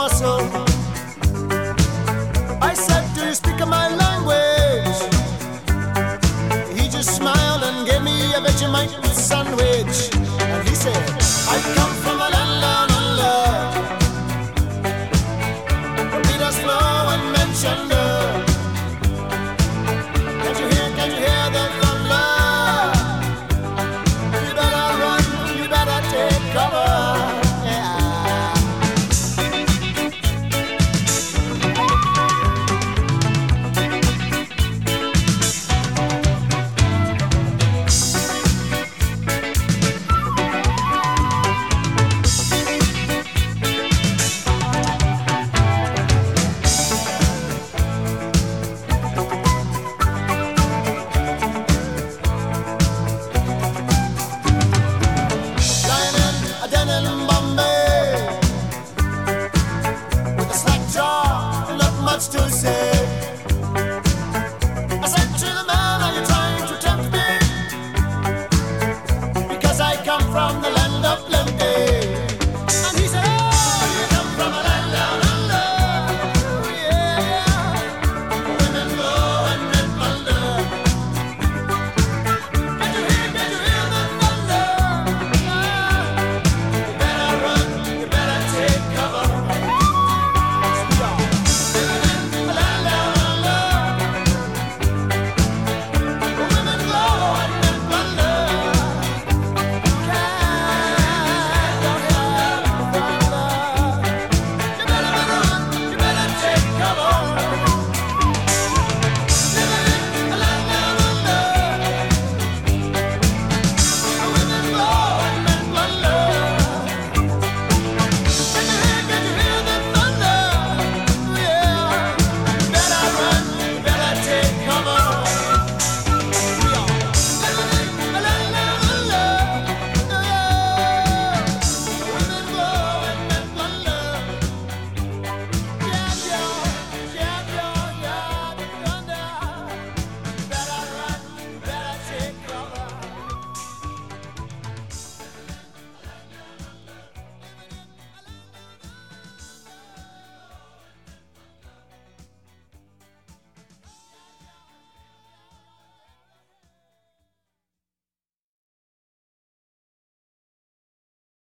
Muscle. I said, Do you speak my language? He just smiled and gave me a Vegemite sandwich. And he said, from the.